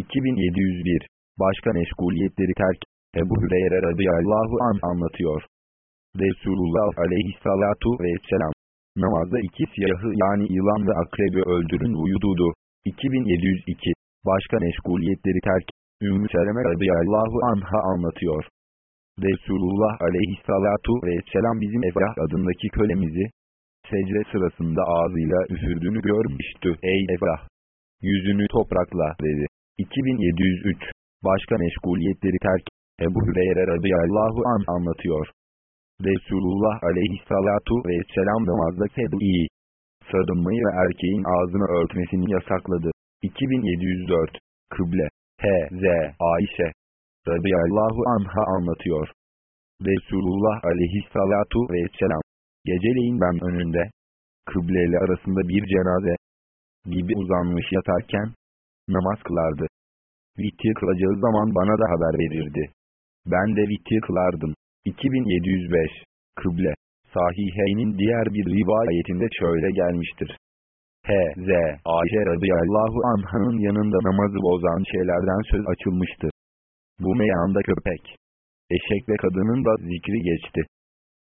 2701 Başka meşguliyetleri terk Ebu Hüreyre radıyallahu an anlatıyor. Resulullah aleyhissalatu vesselam namazda iki siyahı yani yılan ve akrebi öldürün uyududu. 2702 Başka meşguliyetleri terk Ümmü Seleme radıyallahu anha anlatıyor. Resulullah aleyhissalatu vesselam bizim Efrah adındaki kölemizi secde sırasında ağzıyla üfürdüğünü görmüştü. Ey Efrah! Yüzünü toprakla dedi. 2703 Başka meşguliyetleri terk Ebu Hüreyre radıyallahu an anlatıyor. Resulullah aleyhissalatu vesselam namazda sebe'i, sarılmayı ve erkeğin ağzını örtmesini yasakladı. 2704 Kıble H.Z. Ayşe radıyallahu anha anlatıyor. Resulullah aleyhissalatu vesselam geceleyin ben önünde kıbleyle arasında bir cenaze gibi uzanmış yatarken namaz kılardı. Vitir kılacağı zaman bana da haber verirdi. Ben de vitir kılardım. 2705 Kıble Sahiheyn'in diğer bir rivayetinde şöyle gelmiştir. H.Z. Ayşe radıyallahu anh'ın yanında namazı bozan şeylerden söz açılmıştı. Bu meyanda köpek, eşek ve kadının da zikri geçti.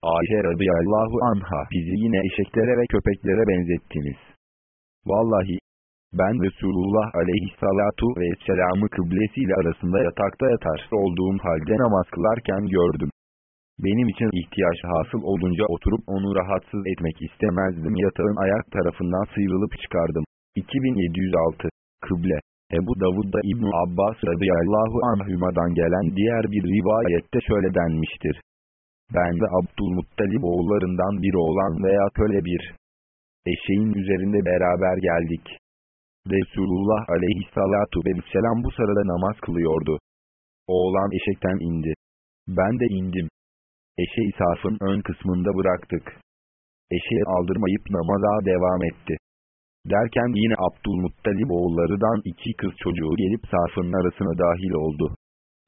Ayşe radıyallahu anha bizi yine eşeklere ve köpeklere benzettiniz. Vallahi, ben Resulullah aleyhissalatu vesselam'ı kıblesiyle arasında yatakta yatar olduğum halde namaz kılarken gördüm. Benim için ihtiyaç hasıl olunca oturup onu rahatsız etmek istemezdim. Yatağın ayak tarafından sıyrılıp çıkardım. 2706 Kıble Ebu Davud'da İbn Abbas radıyallahu anhümadan gelen diğer bir rivayette şöyle denmiştir. Ben de Abdülmuttalib oğullarından biri olan veya köle bir eşeğin üzerinde beraber geldik. Resulullah aleyhissalatu vesselam bu sırada namaz kılıyordu. Oğlan eşekten indi. Ben de indim. Eşeği safın ön kısmında bıraktık. Eşeği aldırmayıp namaza devam etti. Derken yine Abdülmuttalib oğullarından iki kız çocuğu gelip safın arasına dahil oldu.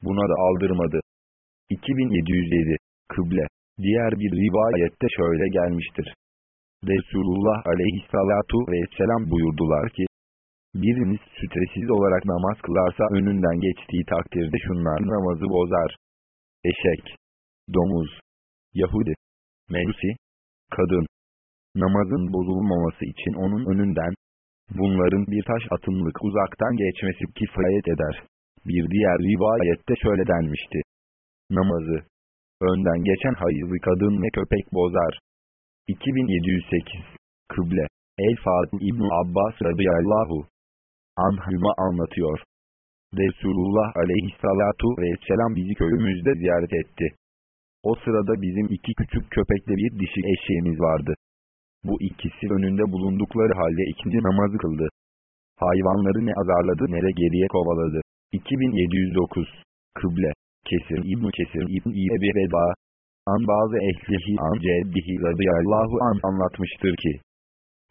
Buna da aldırmadı. 2707 Kıble Diğer bir rivayette şöyle gelmiştir. Resulullah aleyhissalatu vesselam buyurdular ki, Biriniz sütresiz olarak namaz kılarsa önünden geçtiği takdirde şunlar namazı bozar. Eşek, domuz, Yahudi, Mecusi, kadın. Namazın bozulmaması için onun önünden, bunların bir taş atımlık uzaktan geçmesi kifayet eder. Bir diğer rivayette şöyle denmişti. Namazı, önden geçen hayızlı kadın ve köpek bozar. 2708 Kıble El-Fatih İbn Abbas radıyallahu anhüma anlatıyor. Resulullah aleyhissalatu vesselam bizi köyümüzde ziyaret etti. O sırada bizim iki küçük köpekle bir dişi eşeğimiz vardı. Bu ikisi önünde bulundukları halde ikinci namazı kıldı. Hayvanları ne azarladı ne de geriye kovaladı. 2709 Kıble Kesir İbn Kesir İbn İebi Veda An bazı ehlihi an ceddihi radıyallahu an anlatmıştır ki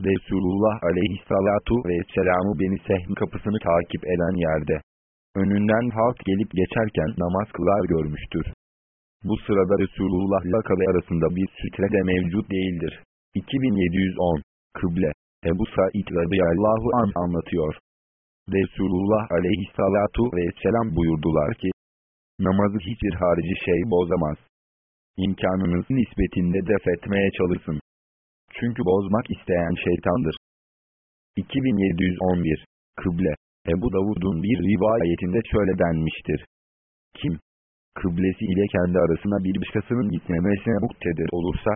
Resulullah aleyhissalatu vesselam'ı beni sehm kapısını takip eden yerde önünden halk gelip geçerken namaz kılar görmüştür. Bu sırada Resulullah ile arasında bir sütre de mevcut değildir. 2710 Kıble Ebu Said radıyallahu an anlatıyor. Resulullah aleyhissalatu vesselam buyurdular ki, namazı hiçbir harici şey bozamaz. İmkanınız nispetinde def etmeye çalışın. Çünkü bozmak isteyen şeytandır. 2711 Kıble Ebu Davud'un bir rivayetinde şöyle denmiştir. Kim, kıblesi ile kendi arasına bir başkasının gitmemesine muktedir olursa,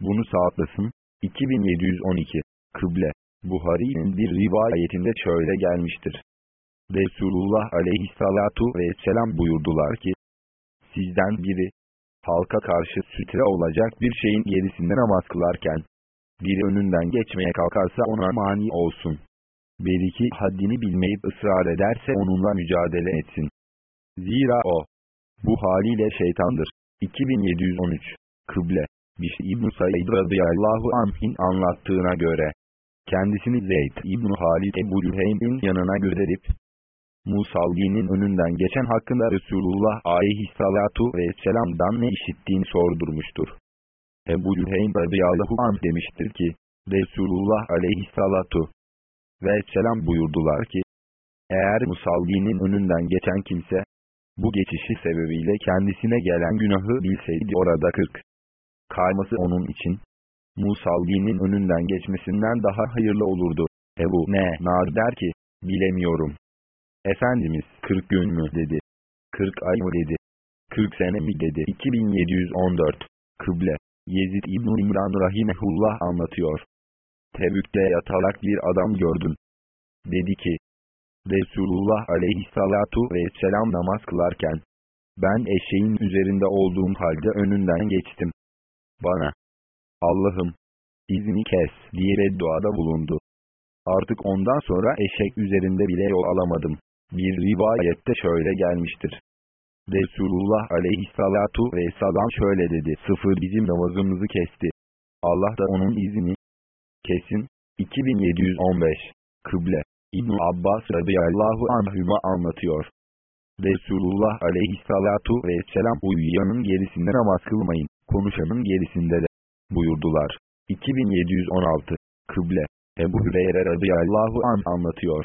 bunu sağlatlasın. 2712 Kıble Buhari'nin bir rivayetinde şöyle gelmiştir. Resulullah aleyhissalatu vesselam buyurdular ki, sizden biri, halka karşı sütre olacak bir şeyin gerisinde namaz kılarken, biri önünden geçmeye kalkarsa ona mani olsun. Belki haddini bilmeyip ısrar ederse onunla mücadele etsin. Zira o, bu haliyle şeytandır. 2713 Kıble Bişr İbn-i Said radıyallahu anh'in anlattığına göre, kendisini Zeyd İbn-i Halid Ebu Lüheym'in yanına gönderip, Musalli'nin önünden geçen hakkında Resulullah aleyhissalatu vesselam'dan ne işittiğini sordurmuştur. Ebu Lüheym radıyallahu anh demiştir ki, Resulullah aleyhissalatu vesselam buyurdular ki, Eğer Musalli'nin önünden geçen kimse, bu geçişi sebebiyle kendisine gelen günahı bilseydi orada kırk. Kayması onun için, Musalli'nin önünden geçmesinden daha hayırlı olurdu. Ebu ne nar der ki, bilemiyorum. Efendimiz 40 gün mü dedi. 40 ay mı dedi. 40 sene mi dedi. 2714 Kıble Yezid İbn İmran Rahimehullah anlatıyor. Tebük'te yatarak bir adam gördüm. Dedi ki, Resulullah aleyhissalatu vesselam namaz kılarken, ben eşeğin üzerinde olduğum halde önünden geçtim. Bana, Allah'ım, izni kes diye bedduada bulundu. Artık ondan sonra eşek üzerinde bile yol alamadım. Bir rivayette şöyle gelmiştir. Resulullah aleyhissalatu vesselam şöyle dedi. Sıfır bizim namazımızı kesti. Allah da onun izini kesin. 2715 Kıble İbn Abbas radıyallahu anhüma anlatıyor. Resulullah aleyhissalatu vesselam uyuyanın gerisinde namaz kılmayın, konuşanın gerisinde de buyurdular. 2716 Kıble Ebu Hüreyre radıyallahu an anlatıyor.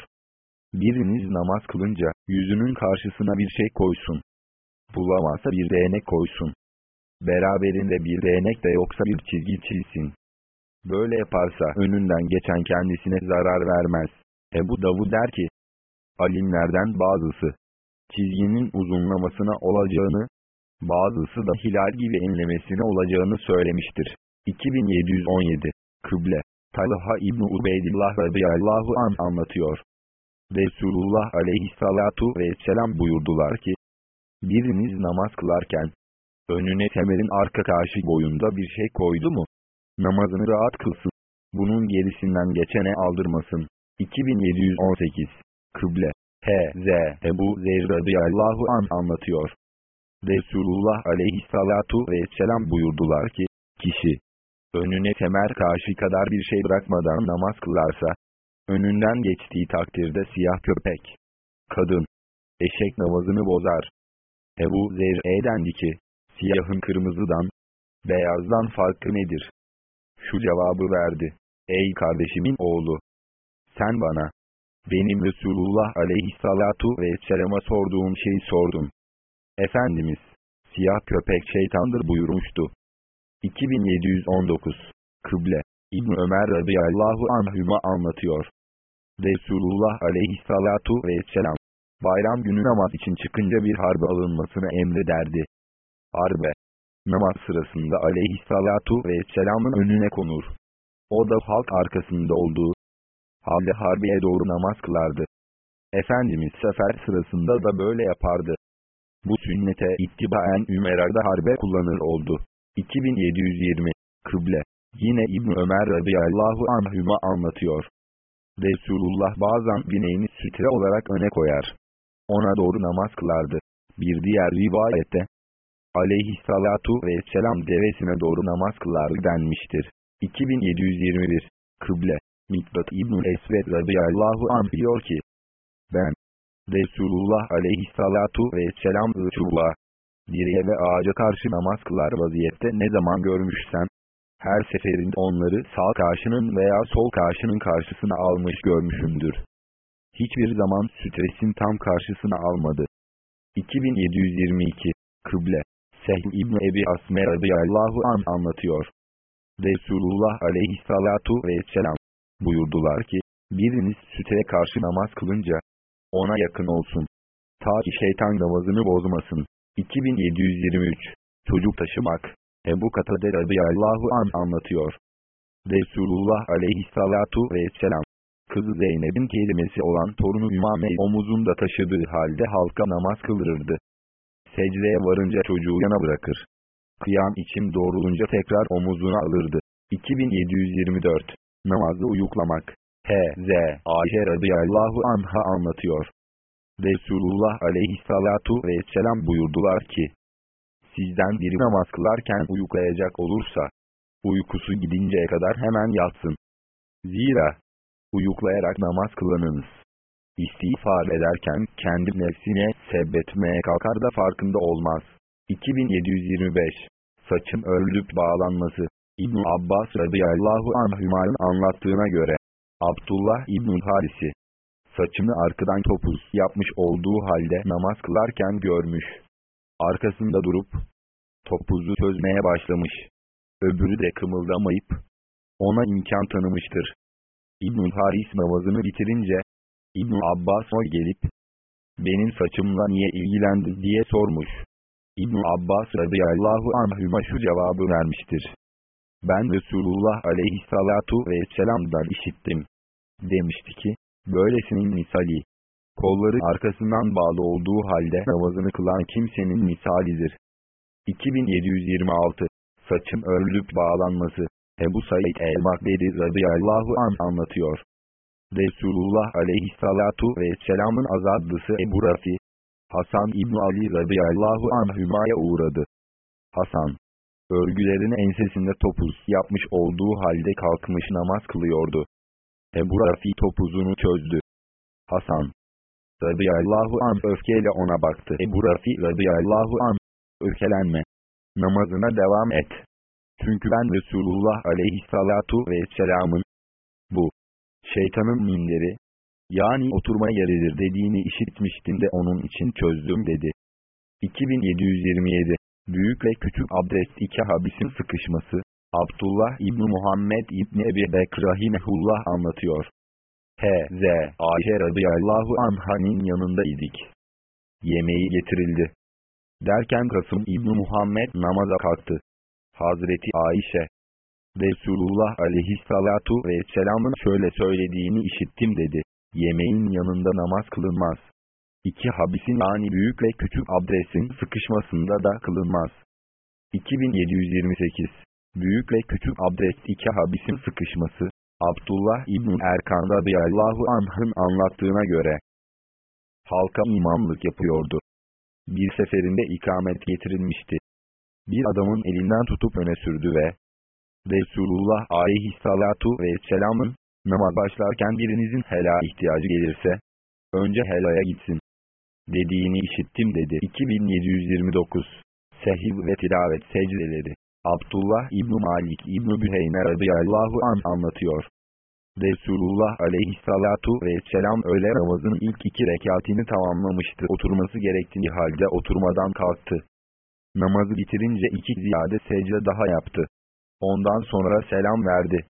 Biriniz namaz kılınca yüzünün karşısına bir şey koysun. Bulamazsa bir değnek koysun. Beraberinde bir değnek de yoksa bir çizgi çizsin. Böyle yaparsa önünden geçen kendisine zarar vermez. Ebu Davud der ki, alimlerden bazısı, çizginin uzunlamasına olacağını, bazısı da hilal gibi enlemesine olacağını söylemiştir. 2717 Kıble Talha İbni Ubeydillah radıyallahu an anlatıyor. Resulullah aleyhissalatu vesselam buyurdular ki, biriniz namaz kılarken, önüne temelin arka karşı boyunda bir şey koydu mu, namazını rahat kılsın, bunun gerisinden geçene aldırmasın. 2718 Kıble H.Z. Ebu Zer radıyallahu an anlatıyor. Resulullah aleyhissalatu vesselam buyurdular ki, kişi, önüne temer karşı kadar bir şey bırakmadan namaz kılarsa, önünden geçtiği takdirde siyah köpek, kadın, eşek namazını bozar. Ebu Zer'e ki, siyahın kırmızıdan, beyazdan farkı nedir? Şu cevabı verdi, ey kardeşimin oğlu, sen bana, benim Resulullah aleyhissalatu vesselama sorduğum şeyi sordun. Efendimiz, siyah köpek şeytandır buyurmuştu. 2719 Kıble İbn Ömer radıyallahu anhüma anlatıyor. Resulullah aleyhissalatu vesselam, bayram günü namaz için çıkınca bir harbe alınmasını emrederdi. Harbe, namaz sırasında aleyhissalatu vesselamın önüne konur. O da halk arkasında olduğu halde harbiye doğru namaz kılardı. Efendimiz sefer sırasında da böyle yapardı. Bu sünnete ittibaen Ümer'de harbe kullanır oldu. 2720 Kıble Yine İbn Ömer radıyallahu anhüma anlatıyor. Resulullah bazen bineğini sütre olarak öne koyar. Ona doğru namaz kılardı. Bir diğer rivayette aleyhissalatu vesselam devesine doğru namaz kılardı denmiştir. 2721 Kıble Mikbat İbn-i Esved radıyallahu anh diyor ki, ben, Resulullah aleyhissalatu vesselam çubuğa, direğe ve ağaca karşı namaz kılar vaziyette ne zaman görmüşsem, her seferinde onları sağ karşının veya sol karşının karşısına almış görmüşümdür. Hiçbir zaman sütresin tam karşısına almadı. 2722 Kıble Sehl İbni Ebi Asme radıyallahu an anlatıyor. Resulullah aleyhissalatu vesselam buyurdular ki, biriniz süteye karşı namaz kılınca, ona yakın olsun. Ta ki şeytan namazını bozmasın. 2723 Çocuk taşımak Ebu Katade radıyallahu an anlatıyor. Resulullah aleyhissalatu vesselam, kızı Zeynep'in kelimesi olan torunu Ümame'yi omuzunda taşıdığı halde halka namaz kıldırırdı. Secdeye varınca çocuğu yana bırakır. Kıyam içim doğrulunca tekrar omuzuna alırdı. 2724 Namazı uyuklamak. H.Z. Ayşe radıyallahu anha anlatıyor. Resulullah aleyhissalatu vesselam buyurdular ki, Sizden biri namaz kılarken uyuklayacak olursa, uykusu gidinceye kadar hemen yatsın. Zira, uyuklayarak namaz kılanınız, istiğfar ederken kendi nefsine sebbetmeye kalkar da farkında olmaz. 2725 Saçın örülüp bağlanması İbn Abbas radıyallahu anhümanın anlattığına göre, Abdullah İbn Harisi, saçını arkadan topuz yapmış olduğu halde namaz kılarken görmüş. Arkasında durup, topuzu çözmeye başlamış. Öbürü de kımıldamayıp, ona imkan tanımıştır. İbn Haris namazını bitirince, İbn Abbas o gelip, benim saçımla niye ilgilendi diye sormuş. İbn Abbas radıyallahu anhüma şu cevabı vermiştir. Ben Resulullah aleyhissalatu vesselam'dan işittim. Demişti ki, böylesinin misali, kolları arkasından bağlı olduğu halde namazını kılan kimsenin misalidir. 2726 Saçın örülüp bağlanması Ebu Said el-Makberi radıyallahu an anlatıyor. Resulullah aleyhissalatu vesselamın azadlısı Ebu Rafi, Hasan İbn Ali radıyallahu anhümaya uğradı. Hasan, örgülerini ensesinde topuz yapmış olduğu halde kalkmış namaz kılıyordu. Ebu Rafi topuzunu çözdü. Hasan, radıyallahu an öfkeyle ona baktı. Ebu Rafi radıyallahu an, öfkelenme, namazına devam et. Çünkü ben Resulullah aleyhissalatu vesselamın, bu, şeytanın minleri, yani oturma yeridir dediğini işitmiştim de onun için çözdüm dedi. 2727 Büyük ve küçük abdest iki habisin sıkışması, Abdullah İbni Muhammed İbni Ebi Bekr Rahimehullah anlatıyor. H.Z. Ayşe radıyallahu anhanin yanında idik. Yemeği getirildi. Derken Kasım İbni Muhammed namaza kalktı. Hazreti Ayşe, Resulullah aleyhissalatu vesselamın şöyle söylediğini işittim dedi. Yemeğin yanında namaz kılınmaz. İki habisin yani büyük ve küçük abdestin sıkışmasında da kılınmaz. 2728 Büyük ve küçük abdest iki habisin sıkışması, Abdullah İbn Erkan radıyallahu anh'ın anlattığına göre, halka imamlık yapıyordu. Bir seferinde ikamet getirilmişti. Bir adamın elinden tutup öne sürdü ve, Resulullah aleyhissalatu vesselamın, namaz başlarken birinizin helal ihtiyacı gelirse, önce helaya gitsin. Dediğini işittim dedi. 2729 Sehiv ve tilavet secdeleri Abdullah İbn Malik İbn Büheyne radıyallahu an anlatıyor. Resulullah aleyhissalatu vesselam öğle namazının ilk iki rekatini tamamlamıştı. Oturması gerektiği halde oturmadan kalktı. Namazı bitirince iki ziyade secde daha yaptı. Ondan sonra selam verdi.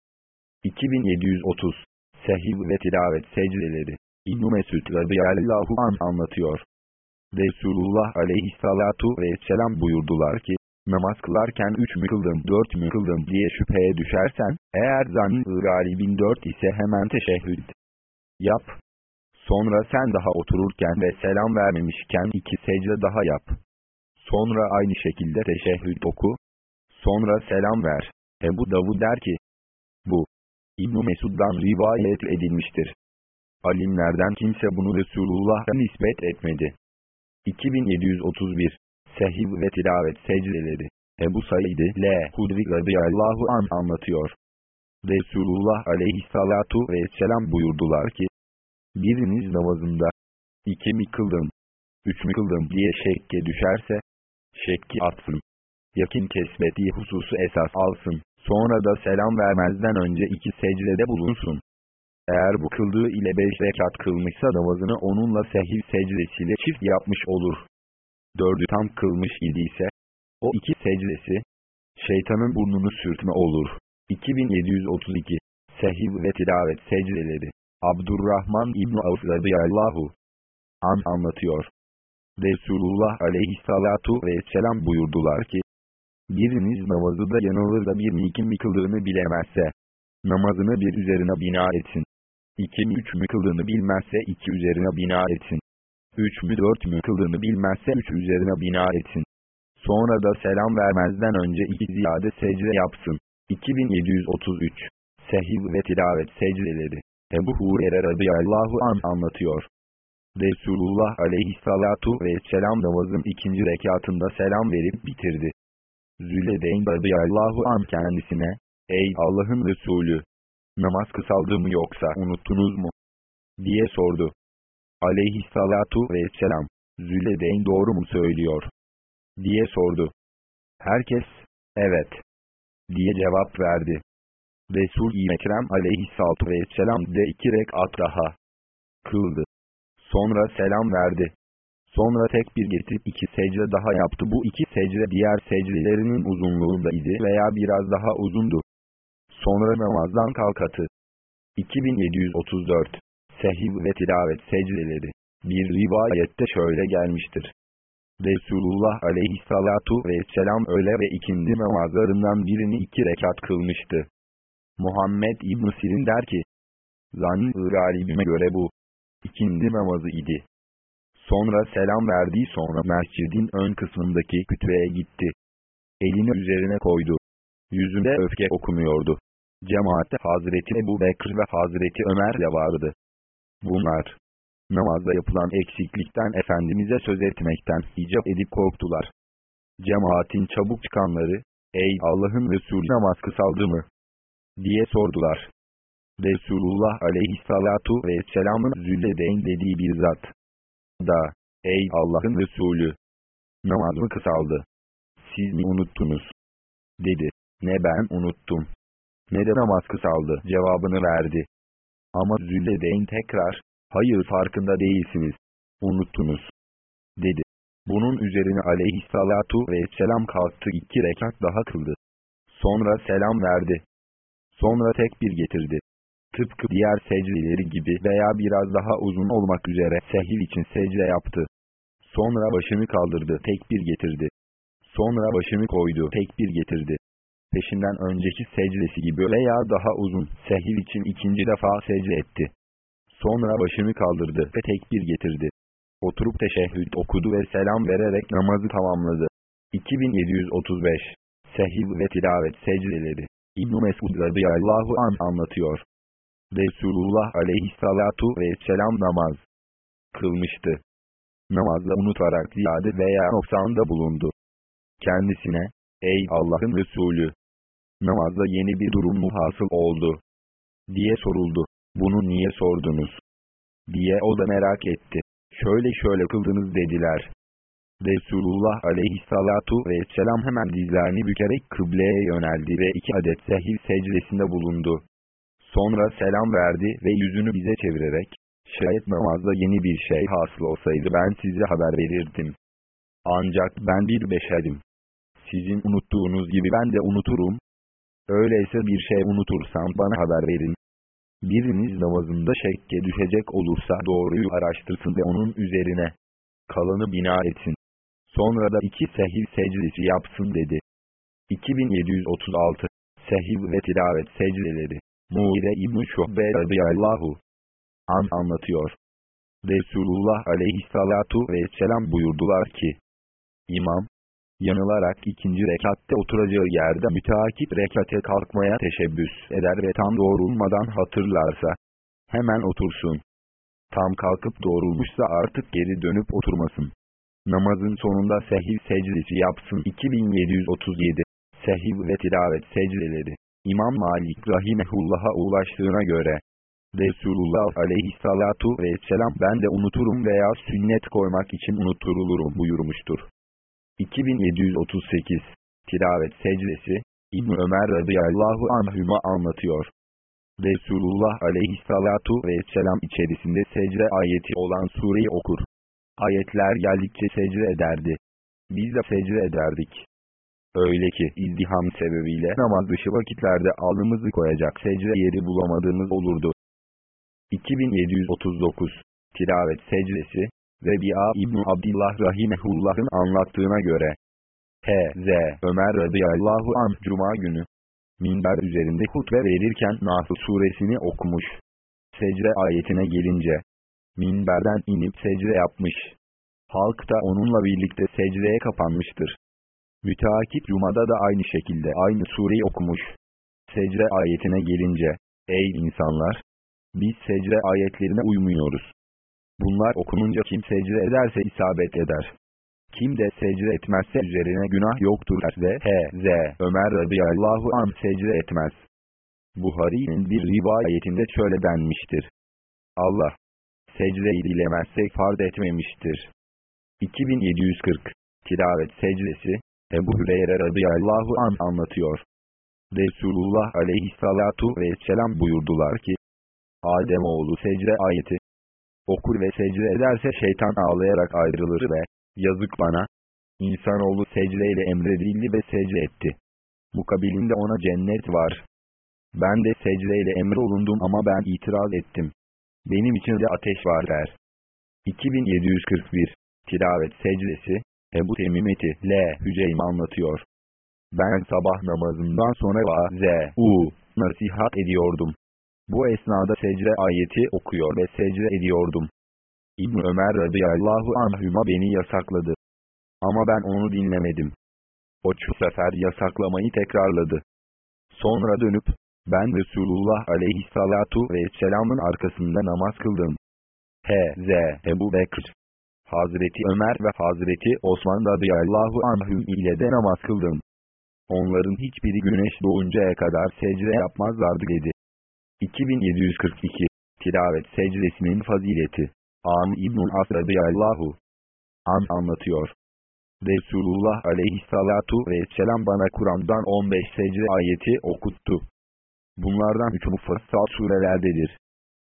2730 Sehiv ve tilavet secdeleri İbn-i Mesud radıyallahu an anlatıyor. Resulullah aleyhissalatu vesselam buyurdular ki, namaz kılarken üç mü kıldım dört mü kıldım diye şüpheye düşersen, eğer zannı galibin dört ise hemen teşehhüd yap. Sonra sen daha otururken ve selam vermemişken iki secde daha yap. Sonra aynı şekilde teşehhüd oku. Sonra selam ver. Ebu Davud der ki, bu, İbn Mesud'dan rivayet edilmiştir. Alimlerden kimse bunu Resulullah'a nispet etmedi. 2731 Sehiv ve tilavet secdeleri Ebu Said L. Hudri radıyallahu an anlatıyor. Resulullah aleyhissalatu vesselam buyurdular ki, biriniz namazında, iki mi kıldım, üç mü kıldım diye şekke düşerse, şekki atsın. Yakin kesbettiği hususu esas alsın, sonra da selam vermezden önce iki secdede bulunsun. Eğer bu kıldığı ile beş rekat kılmışsa namazını onunla sehiv secdesiyle çift yapmış olur. Dördü tam kılmış idiyse, o iki secdesi, şeytanın burnunu sürtme olur. 2732 Sehiv ve tilavet secdeleri Abdurrahman İbn Avf radıyallahu an anlatıyor. Resulullah aleyhissalatu vesselam buyurdular ki, biriniz namazı da yanılır da bir mi iki mi kıldığını bilemezse, namazını bir üzerine bina etsin. İki mi üç mü kıldığını bilmezse iki üzerine bina etsin. Üç mü dört mü kıldığını bilmezse üç üzerine bina etsin. Sonra da selam vermezden önce iki ziyade secde yapsın. 2733 Sehiv ve tilavet secdeleri Ebu Hurer'e radıyallahu an anlatıyor. Resulullah aleyhissalatu vesselam namazın ikinci rekatında selam verip bitirdi. Züledeyn radıyallahu an kendisine, Ey Allah'ın Resulü! Namaz kısaldı mı yoksa unuttunuz mu? diye sordu. Aleyhissalatu vesselam, Züledeyn doğru mu söylüyor? diye sordu. Herkes, evet, diye cevap verdi. Resul-i Ekrem aleyhissalatu vesselam de iki rekat daha kıldı. Sonra selam verdi. Sonra tek bir getirip iki secde daha yaptı. Bu iki secde diğer secdelerinin uzunluğunda idi veya biraz daha uzundu. Sonra namazdan kalkatı. 2734 Sehiv ve tilavet secdeleri Bir rivayette şöyle gelmiştir. Resulullah aleyhissalatu vesselam öğle ve ikindi namazlarından birini iki rekat kılmıştı. Muhammed İbn Sirin der ki, galibime göre bu, ikindi namazı idi. Sonra selam verdiği sonra mescidin ön kısmındaki kütüğe gitti. Elini üzerine koydu. Yüzünde öfke okumuyordu. Cemaatte Hazreti Ebu Bekr ve Hazreti Ömer de vardı. Bunlar, namazda yapılan eksiklikten Efendimiz'e söz etmekten icap edip korktular. Cemaatin çabuk çıkanları, ey Allah'ın Resulü namaz kısaldı mı? diye sordular. Resulullah aleyhissalatu vesselamın zülledeyn dediği bir zat. Da, ey Allah'ın Resulü! Namaz mı kısaldı? Siz mi unuttunuz? Dedi. Ne ben unuttum. Ne de namaz kısaldı cevabını verdi. Ama Zülledeyn tekrar, hayır farkında değilsiniz. Unuttunuz. Dedi. Bunun üzerine aleyhissalatu vesselam kalktı iki rekat daha kıldı. Sonra selam verdi. Sonra tekbir getirdi. Tıpkı diğer secdeleri gibi veya biraz daha uzun olmak üzere sehiv için secde yaptı. Sonra başını kaldırdı, tekbir getirdi. Sonra başını koydu, tekbir getirdi. Peşinden önceki secdesi gibi veya daha uzun, sehiv için ikinci defa secde etti. Sonra başını kaldırdı ve tekbir getirdi. Oturup teşehhüd okudu ve selam vererek namazı tamamladı. 2735 Sehiv ve tilavet secdeleri İbn-i Mesud radıyallahu an anlatıyor. Resulullah aleyhissalatu vesselam namaz kılmıştı. Namazda unutarak ziyade veya noksanda bulundu. Kendisine, ey Allah'ın Resulü, namazda yeni bir durum mu hasıl oldu? diye soruldu. Bunu niye sordunuz? diye o da merak etti. Şöyle şöyle kıldınız dediler. Resulullah aleyhissalatu vesselam hemen dizlerini bükerek kıbleye yöneldi ve iki adet sehil secdesinde bulundu. Sonra selam verdi ve yüzünü bize çevirerek, şayet namazda yeni bir şey hasıl olsaydı ben size haber verirdim. Ancak ben bir beşerim. Sizin unuttuğunuz gibi ben de unuturum. Öyleyse bir şey unutursam bana haber verin. Biriniz namazında şekke düşecek olursa doğruyu araştırsın ve onun üzerine kalanı bina etsin. Sonra da iki sehiv secdesi yapsın dedi. 2736 Sehiv ve tilavet secdeleri Muire İbn-i Şuhbe radıyallahu an anlatıyor. Resulullah aleyhissalatu vesselam buyurdular ki, İmam, yanılarak ikinci rekatte oturacağı yerde müteakip rekate kalkmaya teşebbüs eder ve tam doğrulmadan hatırlarsa, hemen otursun. Tam kalkıp doğrulmuşsa artık geri dönüp oturmasın. Namazın sonunda sehiv secdesi yapsın. 2737 Sehiv ve tilavet secdeleri İmam Malik Rahimehullah'a ulaştığına göre, Resulullah aleyhissalatu vesselam ben de unuturum veya sünnet koymak için unuturulurum buyurmuştur. 2738 Tilavet secdesi İbn Ömer radıyallahu anhüma anlatıyor. Resulullah aleyhissalatu vesselam içerisinde secde ayeti olan sureyi okur. Ayetler geldikçe secde ederdi. Biz de secde ederdik. Öyle ki izdiham sebebiyle namaz dışı vakitlerde alnımızı koyacak secde yeri bulamadığımız olurdu. 2739 Tilavet secdesi Rebi'a İbn Abdillah Rahimehullah'ın anlattığına göre H.Z. Ömer radıyallahu anh Cuma günü minber üzerinde hutbe verirken Nahl suresini okumuş. Secde ayetine gelince minberden inip secde yapmış. Halk da onunla birlikte secdeye kapanmıştır. Müteakip Cuma'da da aynı şekilde aynı sureyi okumuş. Secde ayetine gelince, ey insanlar! Biz secde ayetlerine uymuyoruz. Bunlar okununca kim secde ederse isabet eder. Kim de secde etmezse üzerine günah yoktur ve H.Z. Ömer radıyallahu an secde etmez. Buhari'nin bir rivayetinde şöyle denmiştir. Allah, secde dilemezsek farz etmemiştir. 2740 Tilavet secdesi Ebu Hüreyre radıyallahu an anlatıyor. Resulullah aleyhissalatu vesselam buyurdular ki, Adem oğlu secde ayeti, Okur ve secde ederse şeytan ağlayarak ayrılır ve, yazık bana, insanoğlu secdeyle emredildi ve secde etti. Mukabilinde ona cennet var. Ben de secdeyle emrolundum ama ben itiraz ettim. Benim için de ateş var der. 2741 Tilavet secdesi Ebu Temimeti L. Hüceym anlatıyor. Ben sabah namazından sonra vaaz-u nasihat ediyordum. Bu esnada secde ayeti okuyor ve secde ediyordum. İbn Ömer radıyallahu anhüma beni yasakladı. Ama ben onu dinlemedim. O şu sefer yasaklamayı tekrarladı. Sonra dönüp, ben Resulullah aleyhissalatu vesselamın arkasında namaz kıldım. H.Z. Ebu Bekir, Hazreti Ömer ve Hazreti Osman radıyallahu anhüm ile de namaz kıldım. Onların hiçbiri güneş doğuncaya kadar secde yapmazlardı dedi. 2742 Tilavet secdesinin fazileti Am İbn-i As radıyallahu an anlatıyor. Resulullah aleyhissalatu vesselam bana Kur'an'dan 15 secde ayeti okuttu. Bunlardan üçü mufassal surelerdedir.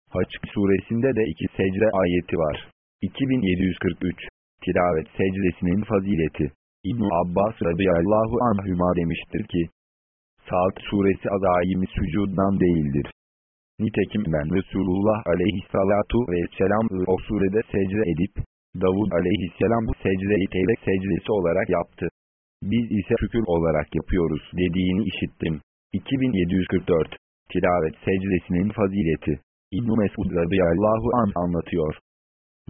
Haç suresinde de iki secde ayeti var. 2743 Tilavet secdesinin fazileti İbn Abbas radıyallahu anhüma demiştir ki, Saat suresi azayimi sücuddan değildir. Nitekim ben Resulullah aleyhissalatu vesselam o surede secde edip, Davud aleyhisselam bu secdeyi tevbe secdesi olarak yaptı. Biz ise şükür olarak yapıyoruz dediğini işittim. 2744 Tilavet secdesinin fazileti İbn-i Mesud radıyallahu an anlatıyor.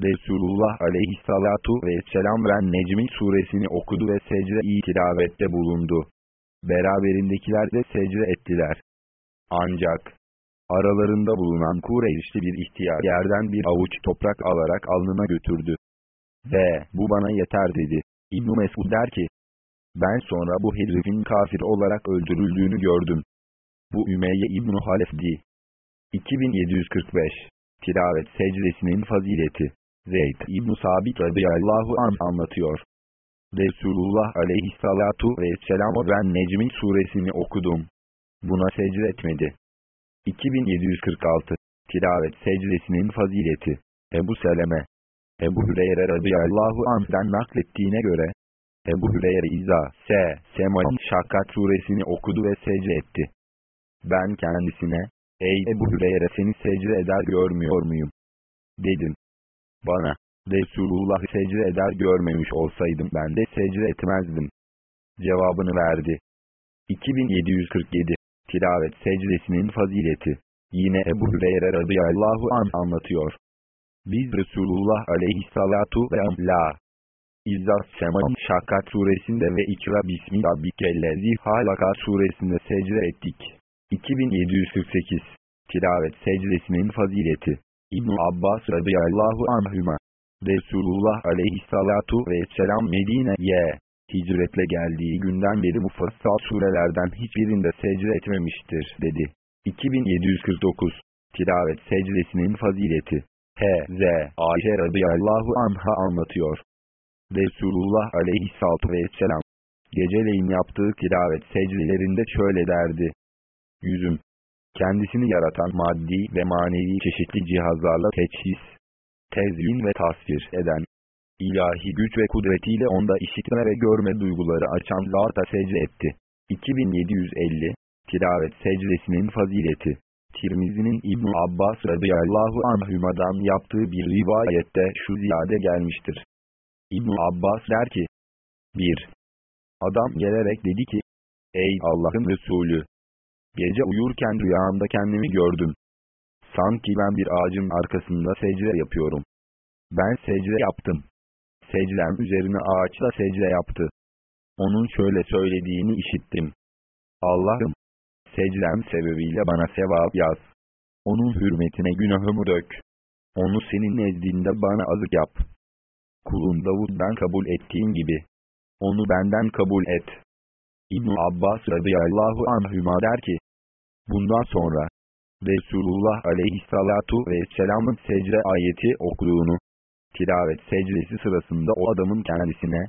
Resulullah aleyhissalatu vesselam Ren Necmi suresini okudu ve secde-i tilavette bulundu. Beraberindekiler de secde ettiler. Ancak, aralarında bulunan Kureyşli bir ihtiyar yerden bir avuç toprak alarak alnına götürdü. Ve, bu bana yeter dedi. ibn Mesud der ki, ben sonra bu herifin kafir olarak öldürüldüğünü gördüm. Bu Ümeyye İbn-i Halef'di. 2745 Tilavet secdesinin fazileti Zeyd İbn-i Sabit radıyallahu an anlatıyor. Resulullah aleyhissalatu vesselam ben Necmin suresini okudum. Buna secde etmedi. 2746 Tilavet secdesinin fazileti Ebu Seleme Ebu Hüreyre radıyallahu anh'den naklettiğine göre Ebu Hüreyre İza S. Sema'nın Şakkat suresini okudu ve secde etti. Ben kendisine, ey Ebu Hüreyre seni secde eder görmüyor muyum? Dedim. Bana, Resulullah'ı secde eder görmemiş olsaydım ben de secde etmezdim. Cevabını verdi. 2747 Tilavet secdesinin fazileti Yine Ebu Hüreyre radıyallahu an anlatıyor. Biz Resulullah aleyhissalatu ve la İzzat Sema'nın Şakkat suresinde ve İkra Bismi Rabbikellezi Halaka suresinde secde ettik. 2748 Tilavet secdesinin fazileti İbn Abbas radıyallahu anhüma Resulullah aleyhissalatu vesselam Medine'ye hicretle geldiği günden beri mufassal surelerden hiçbirinde secde etmemiştir dedi. 2749 Tilavet secdesinin fazileti H.Z. Ayşe radıyallahu anha anlatıyor. Resulullah aleyhissalatu vesselam geceleyin yaptığı tilavet secdelerinde şöyle derdi. Yüzüm, kendisini yaratan maddi ve manevi çeşitli cihazlarla teçhis, tezyin ve tasvir eden, ilahi güç ve kudretiyle onda işitme ve görme duyguları açan zata secde etti. 2750 Tilavet secdesinin fazileti Tirmizi'nin İbn Abbas radıyallahu anhümadan yaptığı bir rivayette şu ziyade gelmiştir. İbn Abbas der ki, 1. Adam gelerek dedi ki, Ey Allah'ın Resulü! Gece uyurken rüyamda kendimi gördüm. Sanki ben bir ağacın arkasında secde yapıyorum. Ben secde yaptım. Secdem üzerine ağaç da secde yaptı. Onun şöyle söylediğini işittim. Allah'ım! Secdem sebebiyle bana sevap yaz. Onun hürmetine günahımı dök. Onu senin nezdinde bana azık yap. Kulun Davud'dan kabul ettiğin gibi. Onu benden kabul et. İbn Abbas radıyallahu anhüma der ki, Bundan sonra, Resulullah aleyhissalatu vesselamın secde ayeti okuduğunu, tilavet secdesi sırasında o adamın kendisine,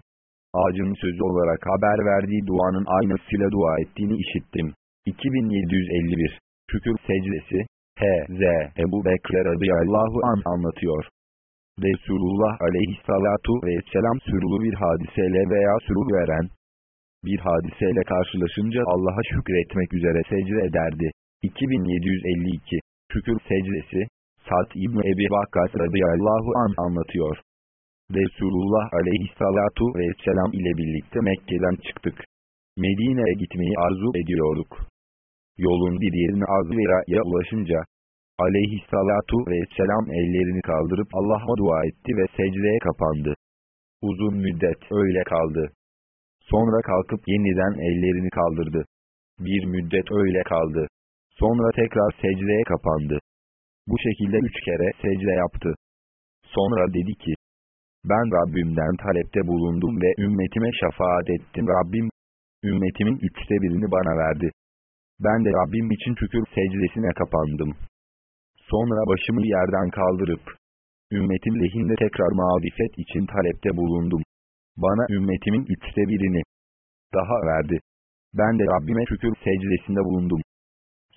ağacın sözü olarak haber verdiği duanın aynısıyla dua ettiğini işittim. 2751 Şükür secdesi H.Z. Ebu Bekir radıyallahu an anlatıyor. Resulullah aleyhissalatu vesselam sürulu bir hadiseyle veya sürul veren bir hadiseyle karşılaşınca Allah'a şükretmek üzere secde ederdi. 2752 Şükür secdesi Sa'd İbni Ebi Vakkas radıyallahu an anlatıyor. Resulullah aleyhissalatu vesselam ile birlikte Mekke'den çıktık. Medine'ye gitmeyi arzu ediyorduk. Yolun bir yerine Azvira'ya ulaşınca, aleyhissalatu vesselam ellerini kaldırıp Allah'a dua etti ve secdeye kapandı. Uzun müddet öyle kaldı. Sonra kalkıp yeniden ellerini kaldırdı. Bir müddet öyle kaldı. Sonra tekrar secdeye kapandı. Bu şekilde üç kere secde yaptı. Sonra dedi ki, ben Rabbimden talepte bulundum ve ümmetime şefaat ettim. Rabbim, ümmetimin üçte birini bana verdi. Ben de Rabbim için şükür secdesine kapandım. Sonra başımı yerden kaldırıp, ümmetim lehinde tekrar marifet için talepte bulundum. Bana ümmetimin üçte birini daha verdi. Ben de Rabbime şükür secdesinde bulundum.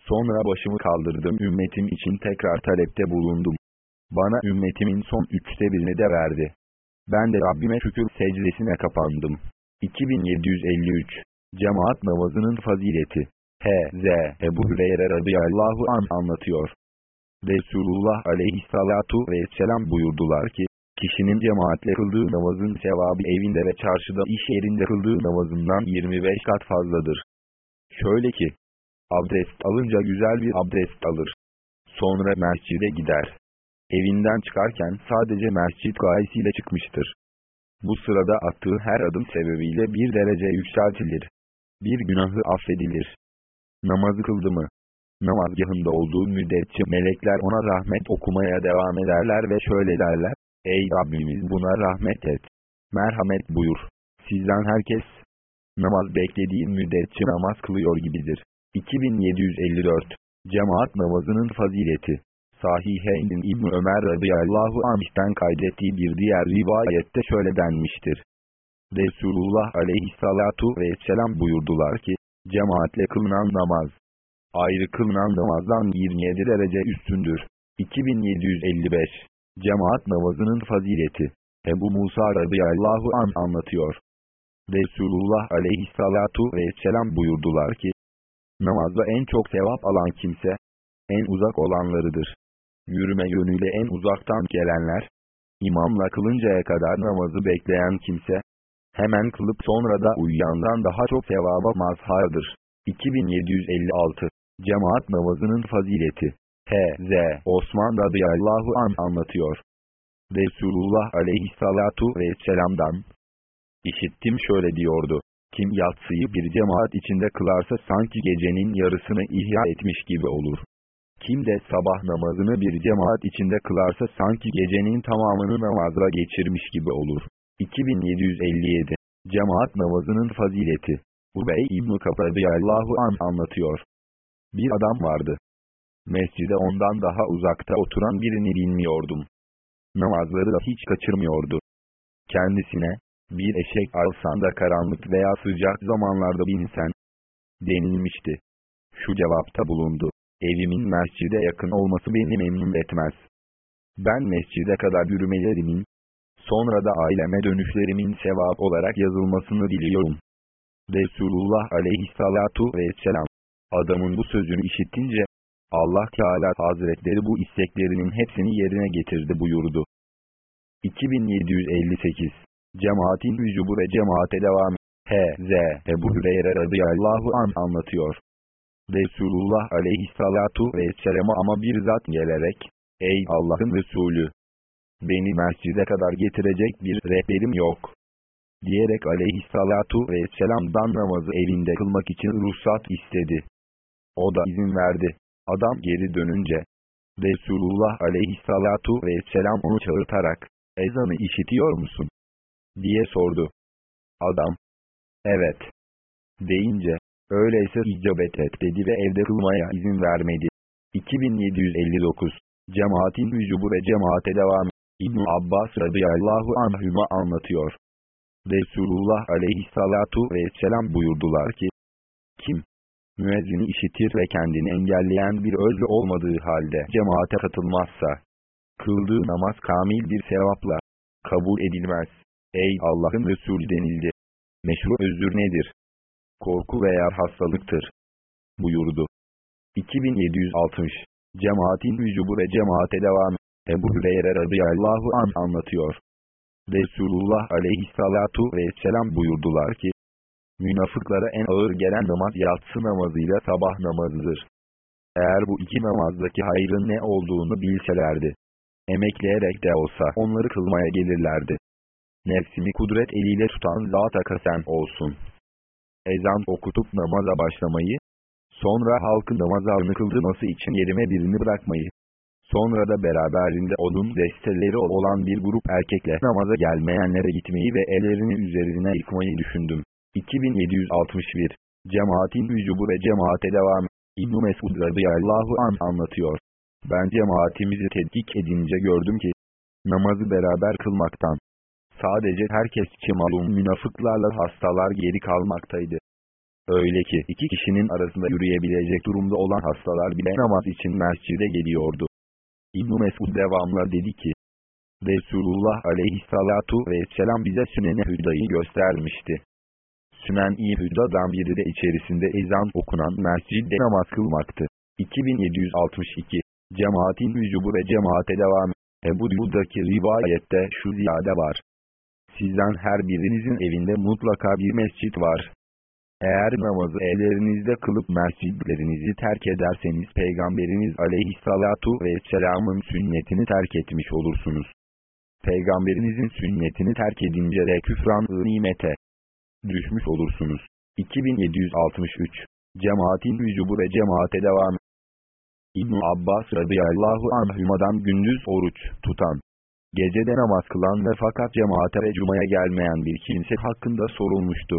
Sonra başımı kaldırdım ümmetim için tekrar talepte bulundum. Bana ümmetimin son üçte birini de verdi. Ben de Rabbime şükür secdesine kapandım. 2753 Cemaat namazının fazileti H.Z. Ebu Hüreyre radıyallahu an anlatıyor. Resulullah aleyhissalatu vesselam buyurdular ki, kişinin cemaatle kıldığı namazın sevabı evinde ve çarşıda iş yerinde kıldığı namazından 25 kat fazladır. Şöyle ki, abdest alınca güzel bir abdest alır. Sonra mescide gider. Evinden çıkarken sadece mescit gayesiyle çıkmıştır. Bu sırada attığı her adım sebebiyle bir derece yükseltilir. Bir günahı affedilir. Namazı kıldı mı? Namazgahında olduğu müddetçe melekler ona rahmet okumaya devam ederler ve şöyle derler. Ey Rabbimiz buna rahmet et. Merhamet buyur. Sizden herkes namaz beklediği müddetçe namaz kılıyor gibidir. 2754 Cemaat namazının fazileti Sahiheyn'in İbn Ömer radıyallahu anh'ten kaydettiği bir diğer rivayette şöyle denmiştir. Resulullah aleyhissalatu vesselam buyurdular ki, cemaatle kılınan namaz, ayrı kılınan namazdan 27 derece üstündür. 2755 Cemaat namazının fazileti Ebu Musa radıyallahu an anlatıyor. Resulullah aleyhissalatu vesselam buyurdular ki, namazda en çok sevap alan kimse, en uzak olanlarıdır. Yürüme yönüyle en uzaktan gelenler, imamla kılıncaya kadar namazı bekleyen kimse, hemen kılıp sonra da uyuyandan daha çok sevaba mazhardır. 2756 Cemaat namazının fazileti H.Z. Osman radıyallahu an anlatıyor. Resulullah aleyhissalatu vesselam'dan işittim şöyle diyordu. Kim yatsıyı bir cemaat içinde kılarsa sanki gecenin yarısını ihya etmiş gibi olur. Kim de sabah namazını bir cemaat içinde kılarsa sanki gecenin tamamını namazla geçirmiş gibi olur. 2757 Cemaat namazının fazileti Ubey İbn-i Kapadiyallahu an anlatıyor. Bir adam vardı. Mescide ondan daha uzakta oturan birini bilmiyordum. Namazları da hiç kaçırmıyordu. Kendisine, bir eşek alsan da karanlık veya sıcak zamanlarda binsen, denilmişti. Şu cevapta bulundu. Evimin mescide yakın olması beni memnun etmez. Ben mescide kadar yürümelerimin, sonra da aileme dönüşlerimin sevap olarak yazılmasını diliyorum. Resulullah aleyhissalatu vesselam, adamın bu sözünü işittince, Allah Teala Hazretleri bu isteklerinin hepsini yerine getirdi buyurdu. 2758 Cemaatin vücubu ve cemaate devam H.Z. Ebu Hüreyre radıyallahu an anlatıyor. Resulullah aleyhissalatu vesselam'a ama bir zat gelerek, Ey Allah'ın Resulü! Beni mescide kadar getirecek bir rehberim yok. Diyerek aleyhissalatu vesselam'dan namazı evinde kılmak için ruhsat istedi. O da izin verdi. Adam geri dönünce, Resulullah aleyhissalatu vesselam onu çağırtarak, ezanı işitiyor musun? diye sordu. Adam, evet, deyince, öyleyse icabet et dedi ve evde kılmaya izin vermedi. 2759 Cemaatin vücubu ve cemaate devam İbn Abbas radıyallahu anhüma anlatıyor. Resulullah aleyhissalatu vesselam buyurdular ki, kim, müezzini işitir ve kendini engelleyen bir özlü olmadığı halde cemaate katılmazsa, Kıldığı namaz kamil bir sevapla kabul edilmez. Ey Allah'ın Resulü denildi. Meşru özür nedir? Korku veya hastalıktır. Buyurdu. 2760 Cemaatin vücubu ve cemaate devam. Ebu Hüreyre radıyallahu an anlatıyor. Resulullah aleyhissalatu vesselam buyurdular ki, Münafıklara en ağır gelen namaz yatsı namazıyla sabah namazıdır. Eğer bu iki namazdaki hayrın ne olduğunu bilselerdi, emekleyerek de olsa onları kılmaya gelirlerdi. Nefsimi kudret eliyle tutan zata kasen olsun. Ezan okutup namaza başlamayı, sonra halkın namazlarını kıldırması için yerime birini bırakmayı, sonra da beraberinde odun desteleri olan bir grup erkekle namaza gelmeyenlere gitmeyi ve ellerini üzerine yıkmayı düşündüm. 2761 Cemaatin vücubu ve cemaate devam İbn-i Mesud radıyallahu an anlatıyor. Ben cemaatimizi tetkik edince gördüm ki, namazı beraber kılmaktan, sadece herkes malum münafıklarla hastalar geri kalmaktaydı. Öyle ki iki kişinin arasında yürüyebilecek durumda olan hastalar bile namaz için mescide geliyordu. ibn Mesud devamla dedi ki, Resulullah aleyhissalatu vesselam bize sünene hüdayı göstermişti. Sünen-i Hüda'dan biri de içerisinde ezan okunan mescidde namaz kılmaktı. 2762 Cemaatin vücubu ve cemaate devam. Ebu Duda'daki rivayette şu ziyade var. Sizden her birinizin evinde mutlaka bir mescit var. Eğer namazı evlerinizde kılıp mescidlerinizi terk ederseniz Peygamberiniz aleyhissalatu vesselamın sünnetini terk etmiş olursunuz. Peygamberinizin sünnetini terk edince de küfran-ı nimete düşmüş olursunuz. 2763 Cemaatin vücubu ve cemaate devam ibn Abbas radıyallahu anhümadan gündüz oruç tutan, gecede namaz kılan ve fakat cemaate ve cumaya gelmeyen bir kimse hakkında sorulmuştu.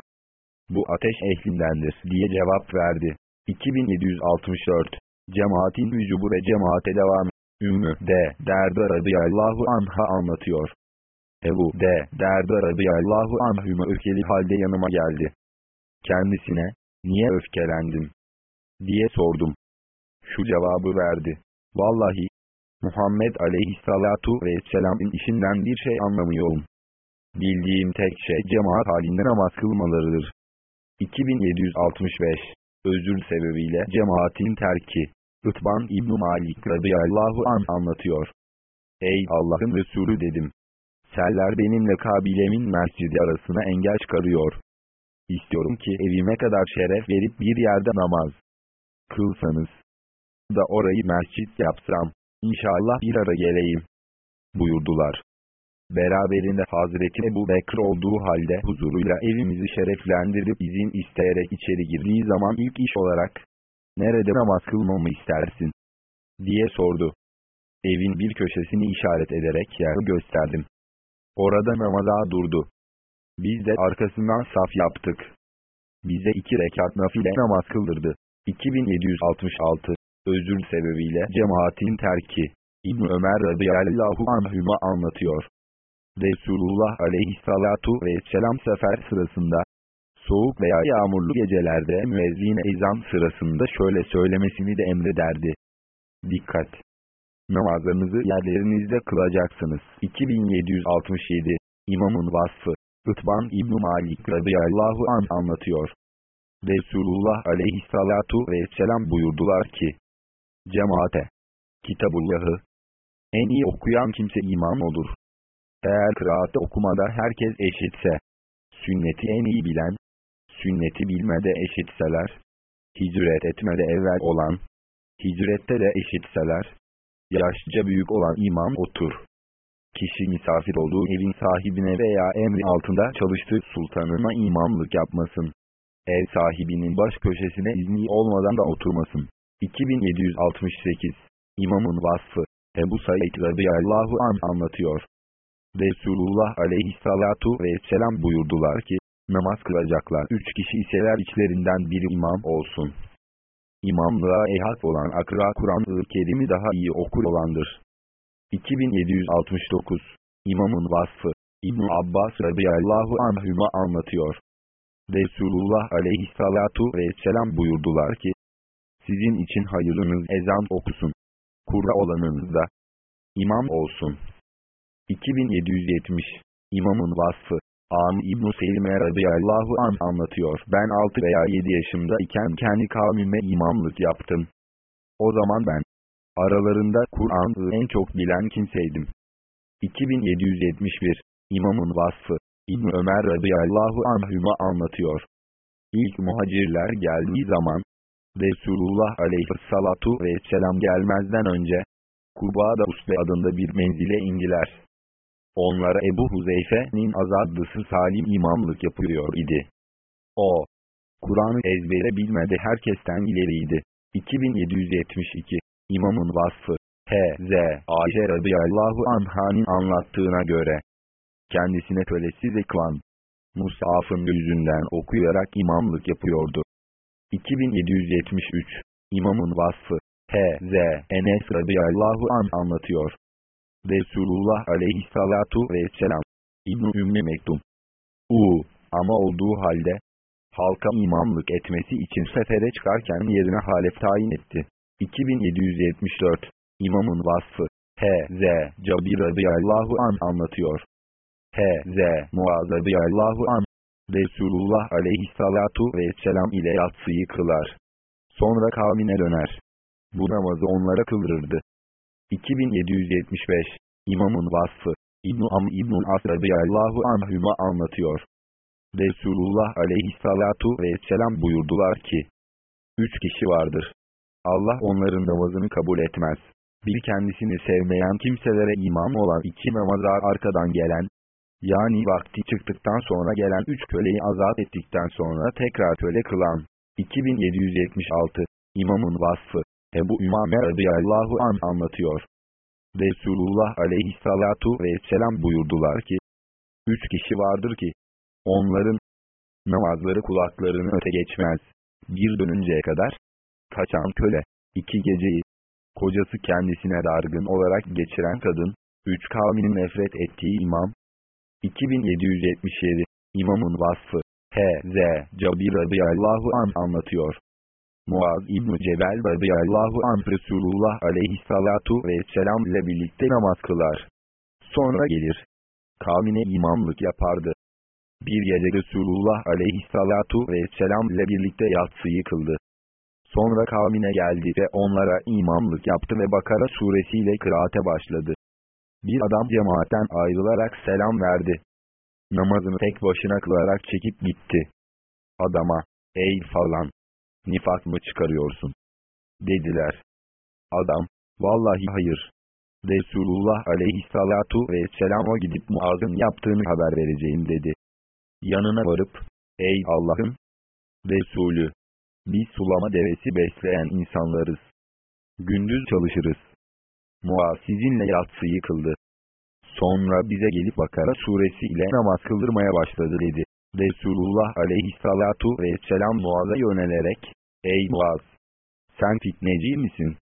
Bu ateş ehlindendir diye cevap verdi. 2764 Cemaatin vücubu ve cemaate devam Ümmü de Derda radıyallahu anha anlatıyor. Ebu de Derda radıyallahu anhüme öfkeli halde yanıma geldi. Kendisine, niye öfkelendin? diye sordum. Şu cevabı verdi. Vallahi, Muhammed aleyhissalatu vesselam'ın işinden bir şey anlamıyorum. Bildiğim tek şey cemaat halinde namaz kılmalarıdır. 2765 Özür sebebiyle cemaatin terki. Itban İbn Malik radıyallahu an anlatıyor. Ey Allah'ın Resulü dedim. Seller benimle kabilemin mescidi arasına engel çıkarıyor. İstiyorum ki evime kadar şeref verip bir yerde namaz kılsanız da orayı mescit yapsam, inşallah bir ara geleyim. Buyurdular. Beraberinde Hazreti Ebu Bekir olduğu halde huzuruyla evimizi şereflendirip izin isteyerek içeri girdiği zaman ilk iş olarak, nerede namaz kılmamı istersin? diye sordu. Evin bir köşesini işaret ederek yer gösterdim. Orada namaza durdu. Biz de arkasından saf yaptık. Bize iki rekat nafile namaz kıldırdı. 2766 Özür sebebiyle cemaatin terki. İbn Ömer radıyallahu anhüma anlatıyor. Resulullah aleyhissalatu vesselam sefer sırasında, soğuk veya yağmurlu gecelerde müezzine ezan sırasında şöyle söylemesini de emrederdi. Dikkat! Namazlarınızı yerlerinizde kılacaksınız. 2767 İmamın vasfı Itban İbn Malik radıyallahu an anlatıyor. Resulullah aleyhissalatu vesselam buyurdular ki, Cemaate, Kitabullah'ı, en iyi okuyan kimse imam olur. Eğer kıraatte okumada herkes eşitse, sünneti en iyi bilen, sünneti bilmede eşitseler, hicret etmede evvel olan, hicrette de eşitseler, yaşça büyük olan imam otur. Kişi misafir olduğu evin sahibine veya emri altında çalıştığı sultanına imamlık yapmasın. Ev sahibinin baş köşesine izni olmadan da oturmasın. 2768 İmamın vasfı Ebu Said radıyallahu an anlatıyor. Resulullah aleyhissalatu vesselam buyurdular ki, namaz kılacaklar üç kişi iseler içlerinden biri imam olsun. İmamlığa ehak olan akra Kur'an-ı Kerim'i daha iyi okur olandır. 2769 İmamın vasfı İbn Abbas radıyallahu anhüma anlatıyor. Resulullah aleyhissalatu vesselam buyurdular ki, sizin için hayırınız ezan okusun. Kurra olanınız da, imam olsun. 2770 İmamın vasfı Am İbn-i Selime radıyallahu an anlatıyor. Ben 6 veya 7 yaşımda iken kendi kavmime imamlık yaptım. O zaman ben aralarında Kur'an'ı en çok bilen kimseydim. 2771 İmamın vasfı İbn Ömer radıyallahu anhüma anlatıyor. İlk muhacirler geldiği zaman Resulullah aleyhissalatu vesselam gelmezden önce Kuba'da Usbe adında bir menzile indiler. Onlara Ebu Huzeyfe'nin azadlısı Salim imamlık yapıyor idi. O, Kur'an'ı ezbere bilmedi herkesten ileriydi. 2772 İmamın vasfı H.Z. Ayşe radıyallahu anhanin anlattığına göre kendisine kölesi Zekvan Musaf'ın yüzünden okuyarak imamlık yapıyordu. 2773 İmamın vasfı H.Z. Enes radıyallahu an anlatıyor. Resulullah aleyhissalatu vesselam İbn-i Ümmü Mektum U ama olduğu halde halka imamlık etmesi için sefere çıkarken yerine halef tayin etti. 2774 İmamın vasfı H.Z. Cabir radıyallahu an anlatıyor. H.Z. Muaz radıyallahu an Resulullah aleyhissalatu vesselam ile yatsıyı kılar. Sonra kavmine döner. Bu namazı onlara kıldırırdı. 2775 İmamın vasfı İbn-i Am İbn-i As radıyallahu anlatıyor. Resulullah aleyhissalatu vesselam buyurdular ki, Üç kişi vardır. Allah onların namazını kabul etmez. Bir kendisini sevmeyen kimselere imam olan iki namaza arkadan gelen, yani vakti çıktıktan sonra gelen üç köleyi azat ettikten sonra tekrar köle kılan. 2776 İmamın vasfı Ebu Ümame radıyallahu an anlatıyor. Resulullah aleyhissalatu vesselam buyurdular ki, Üç kişi vardır ki, onların namazları kulaklarını öte geçmez. Bir dönünceye kadar, kaçan köle, iki geceyi, kocası kendisine dargın olarak geçiren kadın, üç kavminin nefret ettiği imam, 2777 İmamın vasfı H.Z. Cabir radıyallahu an anlatıyor. Muaz İbn-i Cebel radıyallahu an Resulullah aleyhissalatu vesselam ile birlikte namaz kılar. Sonra gelir. Kavmine imamlık yapardı. Bir gece Resulullah aleyhissalatu vesselam ile birlikte yatsıyı kıldı. Sonra kavmine geldi ve onlara imamlık yaptı ve Bakara suresiyle kıraate başladı. Bir adam cemaatten ayrılarak selam verdi. Namazını tek başına kılarak çekip gitti. Adama, ey falan, nifak mı çıkarıyorsun? Dediler. Adam, vallahi hayır. Resulullah aleyhissalatu vesselama gidip Muaz'ın yaptığını haber vereceğim dedi. Yanına varıp, ey Allah'ın Resulü, biz sulama devesi besleyen insanlarız. Gündüz çalışırız. Muaz sizinle yatsıyı kıldı. Sonra bize gelip Bakara suresi ile namaz kıldırmaya başladı dedi. Resulullah aleyhissalatu vesselam Muaz'a yönelerek, Ey Muaz! Sen fitneci misin?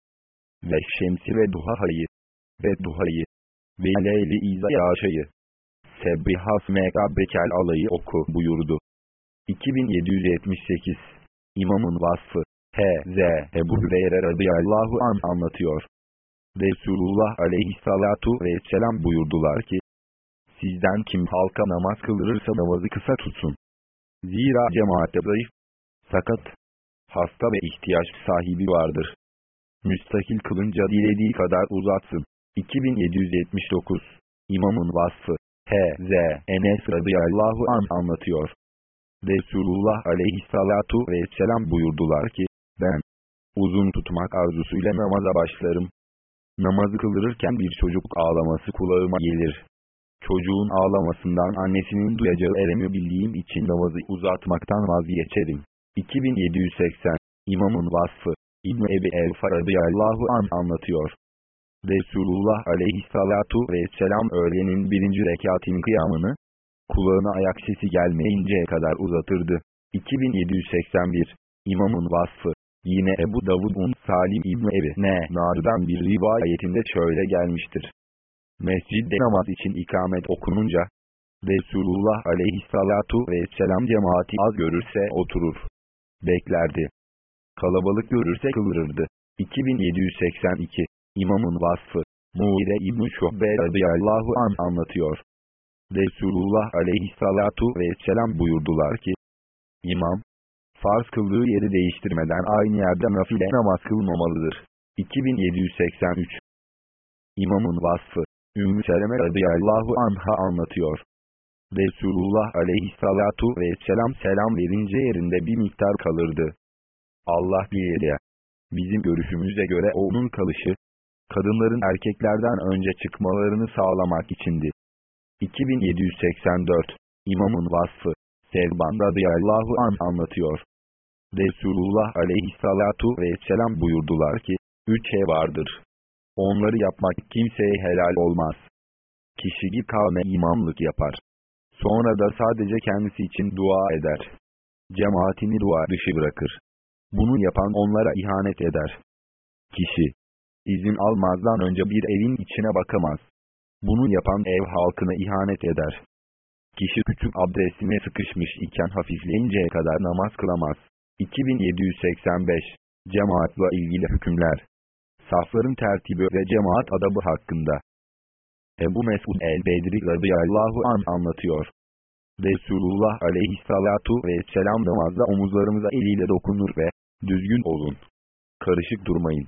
Ve şemsi ve duhayı, ve duhayı, ve leyli izâ yaşayı, sebbihas mekabbekel alayı oku buyurdu. 2778 İmamın vasfı H.Z. Ebu Hüreyre radıyallahu an anlatıyor. Resulullah aleyhissalatu vesselam buyurdular ki, Sizden kim halka namaz kıldırırsa namazı kısa tutsun. Zira cemaatte zayıf, sakat, hasta ve ihtiyaç sahibi vardır. Müstakil kılınca dilediği kadar uzatsın. 2779 İmamın vasfı H.Z. Enes radıyallahu an anlatıyor. Resulullah aleyhissalatu vesselam buyurdular ki, ben uzun tutmak arzusuyla namaza başlarım. Namazı kıldırırken bir çocuk ağlaması kulağıma gelir. Çocuğun ağlamasından annesinin duyacağı eremi bildiğim için namazı uzatmaktan vazgeçerim. 2780 İmamın vasfı İbn Ebi El-Fa radıyallahu an anlatıyor. Resulullah aleyhissalatu vesselam öğlenin birinci rekatın kıyamını, kulağına ayak sesi gelmeyinceye kadar uzatırdı. 2781 İmamın vasfı Yine Ebu Davud'un Salim İbni Ebi Ne Nar'dan bir rivayetinde şöyle gelmiştir. Mescidde namaz için ikamet okununca, Resulullah aleyhissalatu vesselam cemaati az görürse oturur. Beklerdi. Kalabalık görürse kıvırırdı. 2782 İmamın vasfı Muire İbn-i Şuhbe radıyallahu an anlatıyor. Resulullah aleyhissalatu vesselam buyurdular ki, İmam, farz kıldığı yeri değiştirmeden aynı yerde nafile namaz kılmamalıdır. 2783 İmamın vasfı Ümmü Seleme radıyallahu anha anlatıyor. Resulullah aleyhissalatu vesselam selam verince yerinde bir miktar kalırdı. Allah bilir ya. Bizim görüşümüze göre onun kalışı, kadınların erkeklerden önce çıkmalarını sağlamak içindi. 2784 İmamın vasfı Sevban radıyallahu an anlatıyor. Resulullah aleyhissalatu vesselam buyurdular ki, üç şey vardır. Onları yapmak kimseye helal olmaz. Kişi bir kavme imamlık yapar. Sonra da sadece kendisi için dua eder. Cemaatini dua dışı bırakır. Bunu yapan onlara ihanet eder. Kişi, izin almazdan önce bir evin içine bakamaz. Bunu yapan ev halkına ihanet eder. Kişi küçük abdestine sıkışmış iken hafifleyinceye kadar namaz kılamaz. 2785 Cemaatla ilgili hükümler Safların tertibi ve cemaat adabı hakkında Ebu Mesud el-Bedri radıyallahu an anlatıyor. Resulullah aleyhissalatu vesselam namazda omuzlarımıza eliyle dokunur ve düzgün olun. Karışık durmayın.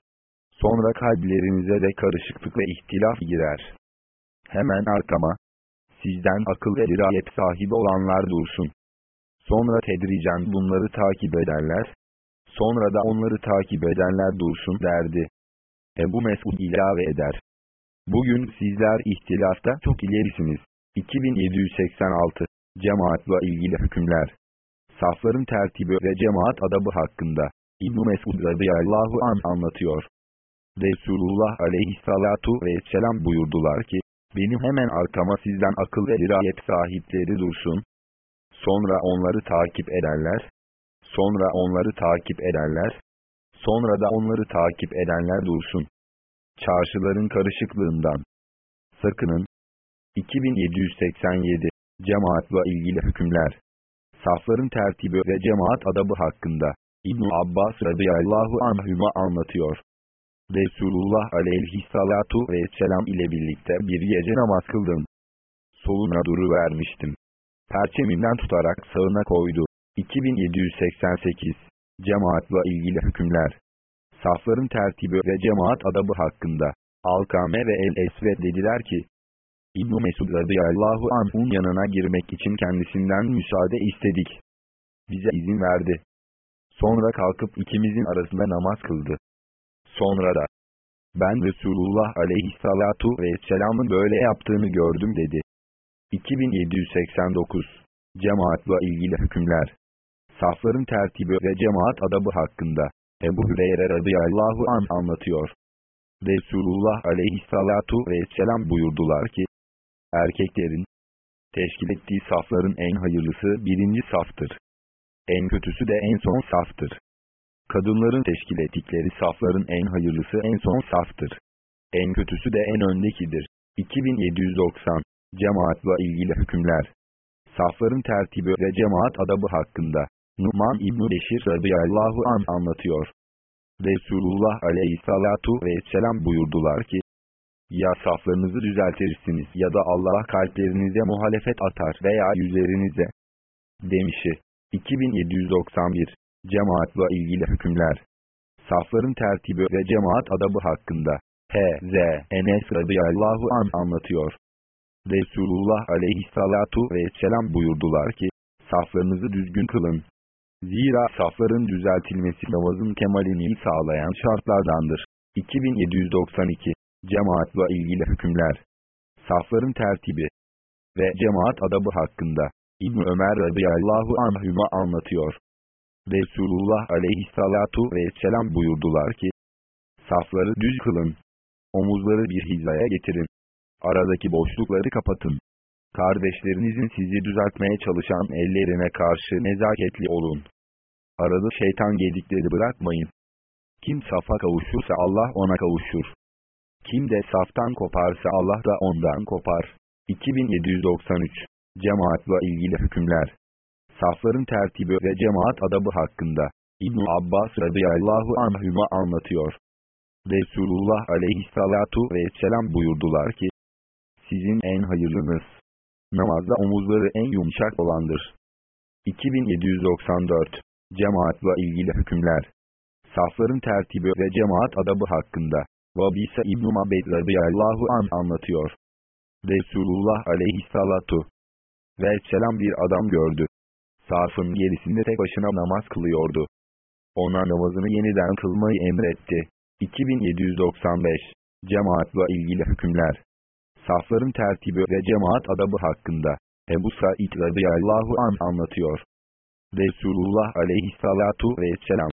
Sonra kalplerinize de karışıklık ve ihtilaf girer. Hemen arkama, sizden akıl ve dirayet sahibi olanlar dursun. Sonra tedricen bunları takip ederler. Sonra da onları takip edenler dursun derdi. Ebu Mesud ilave eder. Bugün sizler ihtilafta çok ilerisiniz. 2786 Cemaatla ilgili hükümler Safların tertibi ve cemaat adabı hakkında İbn Mesud radıyallahu an anlatıyor. Resulullah aleyhissalatu vesselam buyurdular ki, benim hemen arkama sizden akıl ve dirayet sahipleri dursun. Sonra onları takip ederler. Sonra onları takip ederler. Sonra da onları takip edenler dursun. Çarşıların karışıklığından. Sakının. 2787 Cemaatla ilgili hükümler. Safların tertibi ve cemaat adabı hakkında. İbn Abbas radıyallahu anhüma anlatıyor. Resulullah aleyhissalatu vesselam ile birlikte bir gece namaz kıldım. Soluna duru vermiştim. Perçeminden tutarak sağına koydu. 2788 Cemaatla ilgili hükümler Safların tertibi ve cemaat adabı hakkında Alkame ve El-Esved dediler ki İbn-i Mesud radıyallahu anh'un yanına girmek için kendisinden müsaade istedik. Bize izin verdi. Sonra kalkıp ikimizin arasında namaz kıldı. Sonra da, ben Resulullah aleyhissalatu vesselamın böyle yaptığını gördüm dedi. 2789 Cemaatla ilgili hükümler Safların tertibi ve cemaat adabı hakkında Ebu Hüreyre radıyallahu an anlatıyor. Resulullah aleyhissalatu vesselam buyurdular ki, erkeklerin teşkil ettiği safların en hayırlısı birinci saftır. En kötüsü de en son saftır. Kadınların teşkil ettikleri safların en hayırlısı en son saftır. En kötüsü de en öndekidir. 2790 Cemaatla ilgili hükümler Safların tertibi ve cemaat adabı hakkında Numan İbn-i Beşir radıyallahu an anlatıyor. Resulullah aleyhissalatu vesselam buyurdular ki, ya saflarınızı düzeltirsiniz ya da Allah kalplerinize muhalefet atar veya yüzlerinize. Demişi. 2791 Cemaatla ilgili hükümler Safların tertibi ve cemaat adabı hakkında H.Z. Enes radıyallahu an anlatıyor. Resulullah aleyhissalatu vesselam buyurdular ki, saflarınızı düzgün kılın. Zira safların düzeltilmesi namazın kemalini sağlayan şartlardandır. 2792 Cemaatla ilgili hükümler Safların tertibi ve cemaat adabı hakkında İbn Ömer radıyallahu anhüma anlatıyor. Resulullah aleyhissalatu vesselam buyurdular ki, Safları düz kılın. Omuzları bir hizaya getirin. Aradaki boşlukları kapatın. Kardeşlerinizin sizi düzeltmeye çalışan ellerine karşı nezaketli olun. Arada şeytan gedikleri bırakmayın. Kim safa kavuşursa Allah ona kavuşur. Kim de saftan koparsa Allah da ondan kopar. 2793 Cemaatla ilgili hükümler Safların tertibi ve cemaat adabı hakkında İbn Abbas radıyallahu anhüma anlatıyor. Resulullah aleyhissalatu vesselam buyurdular ki, sizin en hayırlınız, namazda omuzları en yumuşak olandır. 2794 Cemaatla ilgili hükümler Safların tertibi ve cemaat adabı hakkında Vabisa İbn-i Mabed radıyallahu an anlatıyor. Resulullah aleyhissalatu vesselam bir adam gördü. Safın gerisinde tek başına namaz kılıyordu. Ona namazını yeniden kılmayı emretti. 2795 Cemaatla ilgili hükümler Safların tertibi ve cemaat adabı hakkında Ebu Said radıyallahu an anlatıyor. Resulullah aleyhissalatu vesselam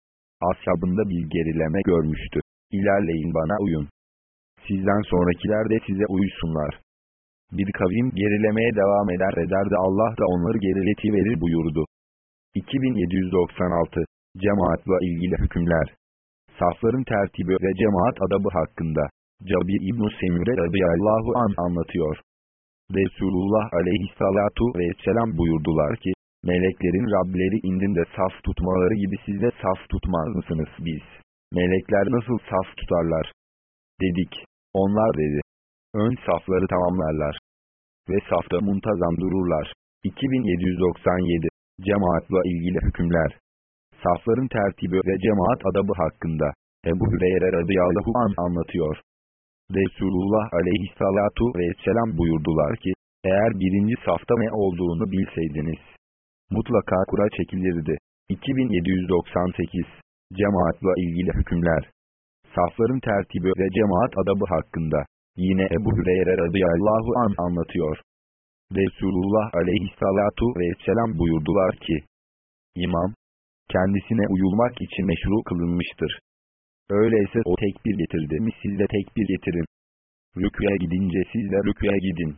ashabında bir gerileme görmüştü. İlerleyin bana uyun. Sizden sonrakiler de size uysunlar. Bir kavim gerilemeye devam eder eder de Allah da onları gerileti verir buyurdu. 2796 Cemaatla ilgili hükümler Safların tertibi ve cemaat adabı hakkında Cabir İbn-i Semire radıyallahu an anlatıyor. Resulullah aleyhissalatu vesselam buyurdular ki, meleklerin Rableri indinde saf tutmaları gibi siz de saf tutmaz mısınız biz? Melekler nasıl saf tutarlar? Dedik. Onlar dedi. Ön safları tamamlarlar. Ve safta muntazam dururlar. 2797 Cemaatla ilgili hükümler Safların tertibi ve cemaat adabı hakkında Ebu Hüreyre radıyallahu an anlatıyor. Resulullah aleyhissalatu vesselam buyurdular ki, eğer birinci safta ne olduğunu bilseydiniz, mutlaka kura çekilirdi. 2798 Cemaatla ilgili hükümler Safların tertibi ve cemaat adabı hakkında yine Ebu Hüreyre radıyallahu an anlatıyor. Resulullah aleyhissalatu vesselam buyurdular ki, İmam, kendisine uyulmak için meşru kılınmıştır. Öyleyse o tekbir getirdi mi siz de tekbir getirin. Rüküye gidince siz de rüküye gidin.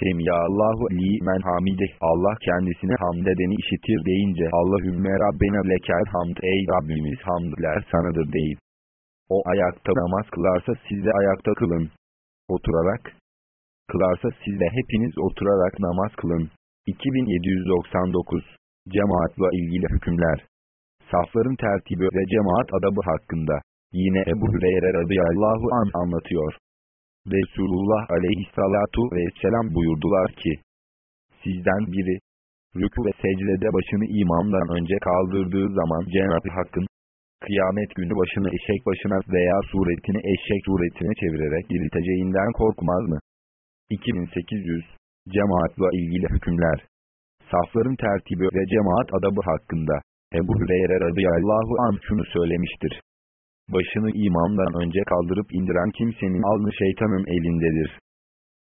Semiyallahu li men hamide Allah kendisine hamd edeni işitir deyince Allahümme Rabbena lekel hamd ey Rabbimiz hamdler sanadır deyip. O ayakta namaz kılarsa siz de ayakta kılın. Oturarak kılarsa siz de hepiniz oturarak namaz kılın. 2799 Cemaatla ilgili hükümler Safların tertibi ve cemaat adabı hakkında yine Ebu Hüreyre radıyallahu an anlatıyor. Resulullah aleyhissalatu vesselam buyurdular ki, Sizden biri, rükû ve secdede başını imamdan önce kaldırdığı zaman Cenab-ı Hakk'ın, kıyamet günü başını eşek başına veya suretini eşek suretine çevirerek dirilteceğinden korkmaz mı? 2800 Cemaatla ilgili hükümler Safların tertibi ve cemaat adabı hakkında Ebu Hüreyre radıyallahu an şunu söylemiştir. Başını imamdan önce kaldırıp indiren kimsenin alnı şeytanın elindedir.